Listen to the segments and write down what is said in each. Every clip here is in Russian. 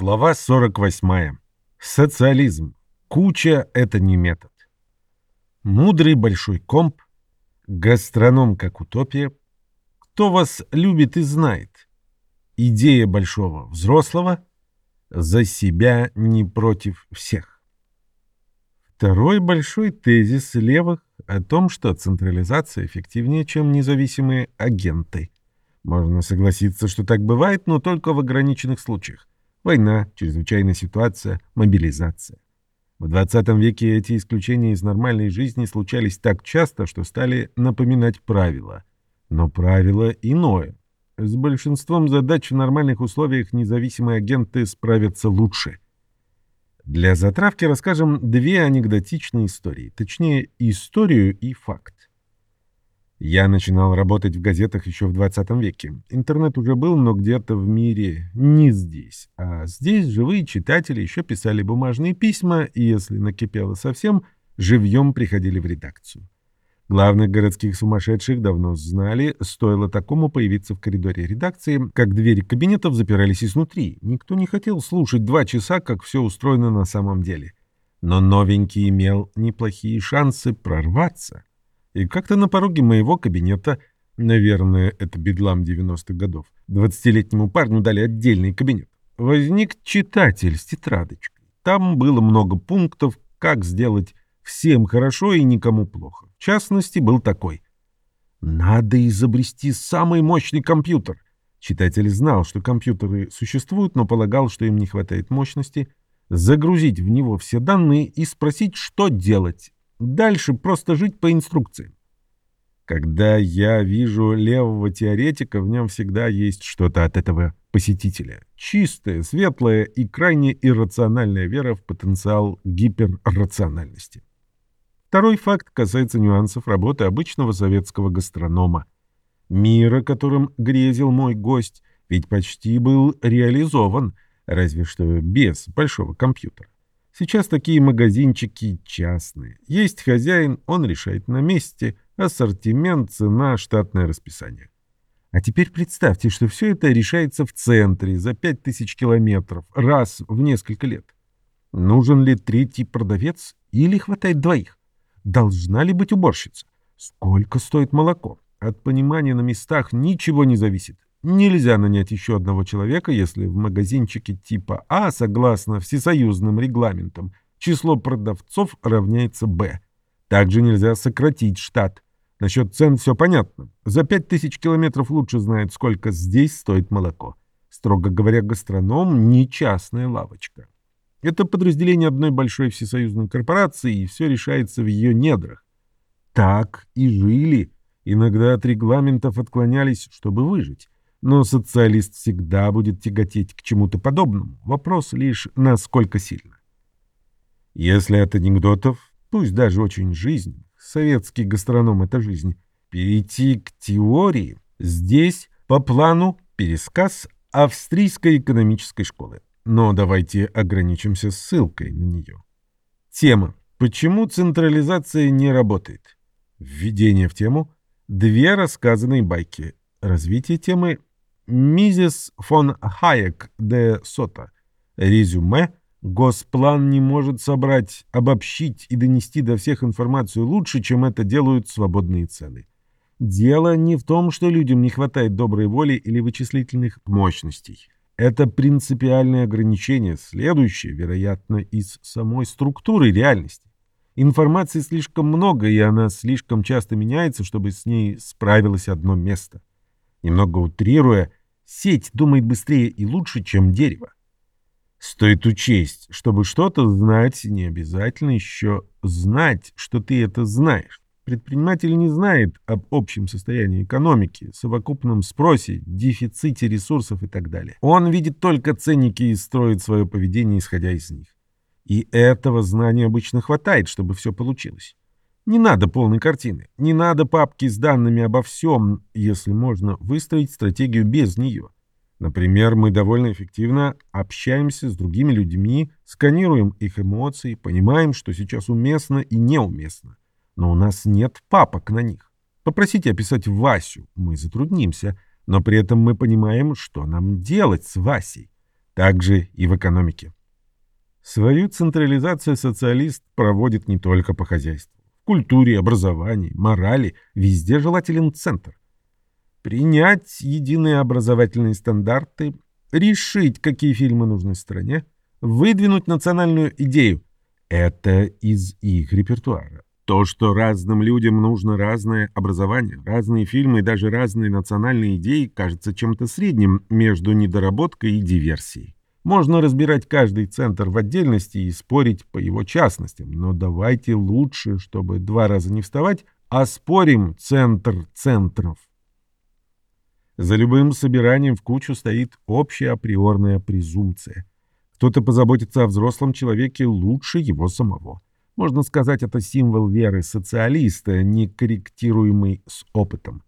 Глава 48. Социализм. Куча — это не метод. Мудрый большой комп. Гастроном как утопия. Кто вас любит и знает. Идея большого взрослого. За себя не против всех. Второй большой тезис левых о том, что централизация эффективнее, чем независимые агенты. Можно согласиться, что так бывает, но только в ограниченных случаях. Война, чрезвычайная ситуация, мобилизация. В 20 веке эти исключения из нормальной жизни случались так часто, что стали напоминать правила. Но правило иное. С большинством задач в нормальных условиях независимые агенты справятся лучше. Для затравки расскажем две анекдотичные истории, точнее, историю и факт. Я начинал работать в газетах еще в 20 веке. Интернет уже был, но где-то в мире не здесь. А здесь живые читатели еще писали бумажные письма, и если накипело совсем, живьем приходили в редакцию. Главных городских сумасшедших давно знали, стоило такому появиться в коридоре редакции, как двери кабинетов запирались изнутри. Никто не хотел слушать два часа, как все устроено на самом деле. Но новенький имел неплохие шансы прорваться. И как-то на пороге моего кабинета, наверное, это бедлам 90-х годов, 20-летнему парню дали отдельный кабинет, возник читатель с тетрадочкой. Там было много пунктов, как сделать всем хорошо и никому плохо. В частности, был такой. Надо изобрести самый мощный компьютер. Читатель знал, что компьютеры существуют, но полагал, что им не хватает мощности, загрузить в него все данные и спросить, что делать. Дальше просто жить по инструкции. Когда я вижу левого теоретика, в нем всегда есть что-то от этого посетителя. Чистая, светлая и крайне иррациональная вера в потенциал гиперрациональности. Второй факт касается нюансов работы обычного советского гастронома. Мира, которым грезил мой гость, ведь почти был реализован, разве что без большого компьютера. Сейчас такие магазинчики частные. Есть хозяин, он решает на месте. Ассортимент, цена, штатное расписание. А теперь представьте, что все это решается в центре за 5000 километров раз в несколько лет. Нужен ли третий продавец или хватает двоих? Должна ли быть уборщица? Сколько стоит молоко? От понимания на местах ничего не зависит. Нельзя нанять еще одного человека, если в магазинчике типа А, согласно всесоюзным регламентам, число продавцов равняется Б. Также нельзя сократить штат. Насчет цен все понятно. За 5000 километров лучше знает, сколько здесь стоит молоко. Строго говоря, гастроном не частная лавочка. Это подразделение одной большой всесоюзной корпорации, и все решается в ее недрах. Так и жили. Иногда от регламентов отклонялись, чтобы выжить. Но социалист всегда будет тяготеть к чему-то подобному. Вопрос лишь, насколько сильно. Если от анекдотов, пусть даже очень жизнь, советский гастроном — это жизнь, перейти к теории, здесь по плану пересказ австрийской экономической школы. Но давайте ограничимся ссылкой на нее. Тема. Почему централизация не работает? Введение в тему. Две рассказанные байки. Развитие темы Мизис фон Хайек де Сота. Резюме. Госплан не может собрать, обобщить и донести до всех информацию лучше, чем это делают свободные цены. Дело не в том, что людям не хватает доброй воли или вычислительных мощностей. Это принципиальное ограничение, следующее, вероятно, из самой структуры реальности. Информации слишком много, и она слишком часто меняется, чтобы с ней справилось одно место. Немного утрируя, Сеть думает быстрее и лучше, чем дерево. Стоит учесть, чтобы что-то знать, не обязательно еще знать, что ты это знаешь. Предприниматель не знает об общем состоянии экономики, совокупном спросе, дефиците ресурсов и так далее. Он видит только ценники и строит свое поведение, исходя из них. И этого знания обычно хватает, чтобы все получилось. Не надо полной картины, не надо папки с данными обо всем, если можно выстроить стратегию без нее. Например, мы довольно эффективно общаемся с другими людьми, сканируем их эмоции, понимаем, что сейчас уместно и неуместно. Но у нас нет папок на них. Попросите описать Васю, мы затруднимся, но при этом мы понимаем, что нам делать с Васей. также и в экономике. Свою централизацию социалист проводит не только по хозяйству. Культуре, образовании, морали везде желателен центр. Принять единые образовательные стандарты, решить, какие фильмы нужны стране, выдвинуть национальную идею – это из их репертуара. То, что разным людям нужно разное образование, разные фильмы и даже разные национальные идеи, кажется чем-то средним между недоработкой и диверсией. Можно разбирать каждый центр в отдельности и спорить по его частностям, но давайте лучше, чтобы два раза не вставать, а спорим центр центров. За любым собиранием в кучу стоит общая априорная презумпция. Кто-то позаботится о взрослом человеке лучше его самого. Можно сказать, это символ веры социалиста, не корректируемый с опытом.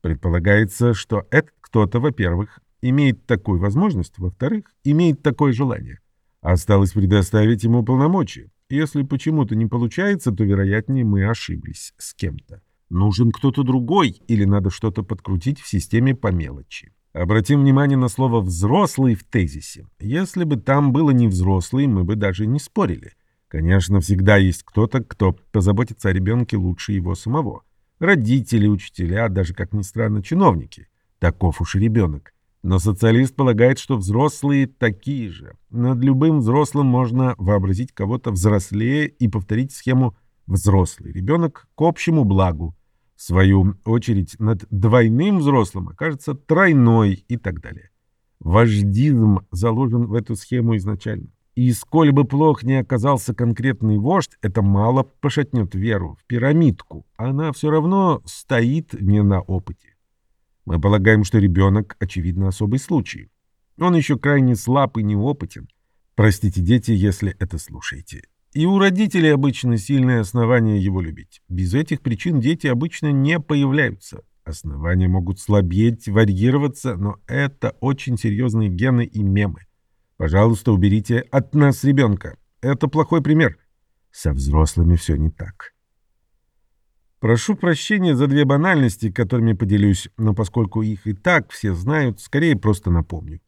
Предполагается, что этот кто-то, во-первых, имеет такую возможность, во-вторых, имеет такое желание. Осталось предоставить ему полномочия. Если почему-то не получается, то, вероятнее, мы ошиблись с кем-то. Нужен кто-то другой или надо что-то подкрутить в системе по мелочи. Обратим внимание на слово «взрослый» в тезисе. Если бы там было не «взрослый», мы бы даже не спорили. Конечно, всегда есть кто-то, кто позаботится о ребенке лучше его самого. Родители, учителя, даже, как ни странно, чиновники. Таков уж ребенок. Но социалист полагает, что взрослые такие же. Над любым взрослым можно вообразить кого-то взрослее и повторить схему «взрослый ребенок к общему благу». В свою очередь, над двойным взрослым окажется тройной и так далее. Вождизм заложен в эту схему изначально. И сколь бы плох ни оказался конкретный вождь, это мало пошатнет веру в пирамидку. Она все равно стоит не на опыте. Мы полагаем, что ребенок, очевидно, особый случай. Он еще крайне слаб и неопытен. Простите, дети, если это слушаете. И у родителей обычно сильное основание его любить. Без этих причин дети обычно не появляются. Основания могут слабеть, варьироваться, но это очень серьезные гены и мемы. Пожалуйста, уберите от нас ребенка. Это плохой пример. Со взрослыми все не так. Прошу прощения за две банальности, которыми поделюсь, но поскольку их и так все знают, скорее просто напомню.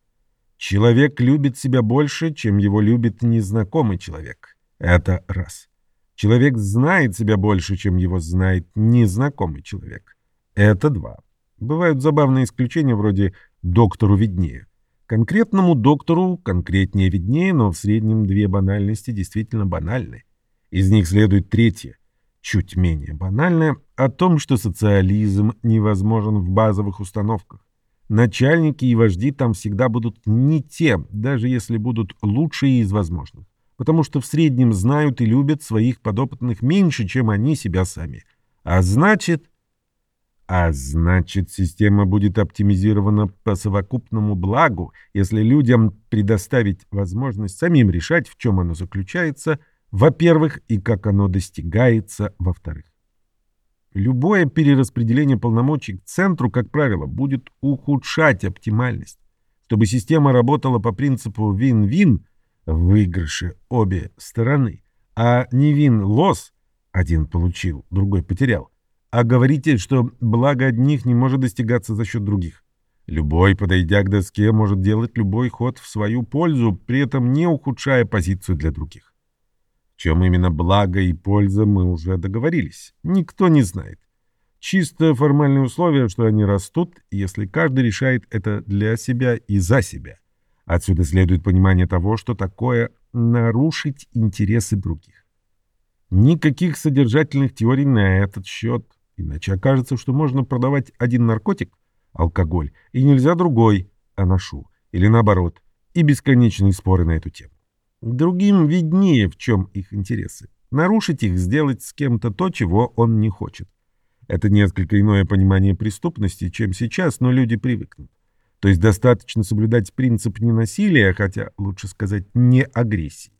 Человек любит себя больше, чем его любит незнакомый человек. Это раз. Человек знает себя больше, чем его знает незнакомый человек. Это два. Бывают забавные исключения вроде «доктору виднее». Конкретному доктору конкретнее виднее, но в среднем две банальности действительно банальны. Из них следует третье, чуть менее банальное, о том, что социализм невозможен в базовых установках. Начальники и вожди там всегда будут не те, даже если будут лучшие из возможных, потому что в среднем знают и любят своих подопытных меньше, чем они себя сами. А значит, а значит, система будет оптимизирована по совокупному благу, если людям предоставить возможность самим решать, в чем оно заключается, во-первых, и как оно достигается, во-вторых. Любое перераспределение полномочий к центру, как правило, будет ухудшать оптимальность. Чтобы система работала по принципу вин-вин, выигрыши обе стороны, а не вин-лосс, один получил, другой потерял, а говорите, что благо одних не может достигаться за счет других. Любой, подойдя к доске, может делать любой ход в свою пользу, при этом не ухудшая позицию для других. Чем именно благо и польза, мы уже договорились. Никто не знает. Чисто формальные условия, что они растут, если каждый решает это для себя и за себя. Отсюда следует понимание того, что такое нарушить интересы других. Никаких содержательных теорий на этот счет. Иначе окажется, что можно продавать один наркотик, алкоголь, и нельзя другой, аношу, или наоборот, и бесконечные споры на эту тему. Другим виднее, в чем их интересы. Нарушить их, сделать с кем-то то, чего он не хочет. Это несколько иное понимание преступности, чем сейчас, но люди привыкнут. То есть достаточно соблюдать принцип ненасилия, хотя лучше сказать не агрессии.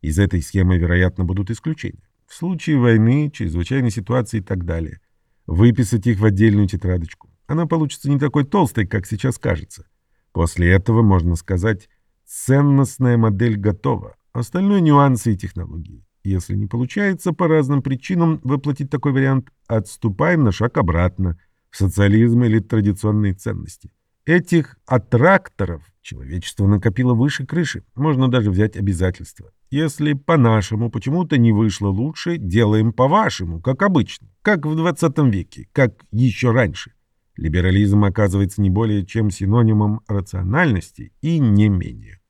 Из этой схемы, вероятно, будут исключения. В случае войны, чрезвычайной ситуации и так далее выписать их в отдельную тетрадочку. Она получится не такой толстой, как сейчас кажется. После этого, можно сказать, ценностная модель готова. Остальное нюансы и технологии. Если не получается по разным причинам воплотить такой вариант, отступаем на шаг обратно в социализм или традиционные ценности. Этих аттракторов человечество накопило выше крыши. Можно даже взять обязательства. Если по-нашему почему-то не вышло лучше, делаем по-вашему, как обычно, как в 20 веке, как еще раньше. Либерализм оказывается не более чем синонимом рациональности и не менее.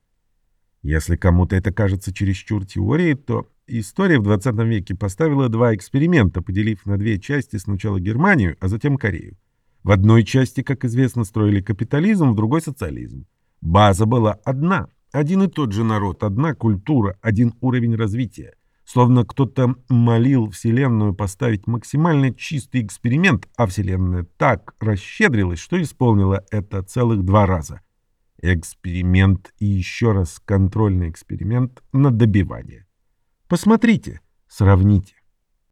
Если кому-то это кажется чересчур теорией, то история в 20 веке поставила два эксперимента, поделив на две части сначала Германию, а затем Корею. В одной части, как известно, строили капитализм, в другой — социализм. База была одна. Один и тот же народ, одна культура, один уровень развития. Словно кто-то молил Вселенную поставить максимально чистый эксперимент, а Вселенная так расщедрилась, что исполнила это целых два раза. Эксперимент и еще раз контрольный эксперимент на добивание. Посмотрите, сравните.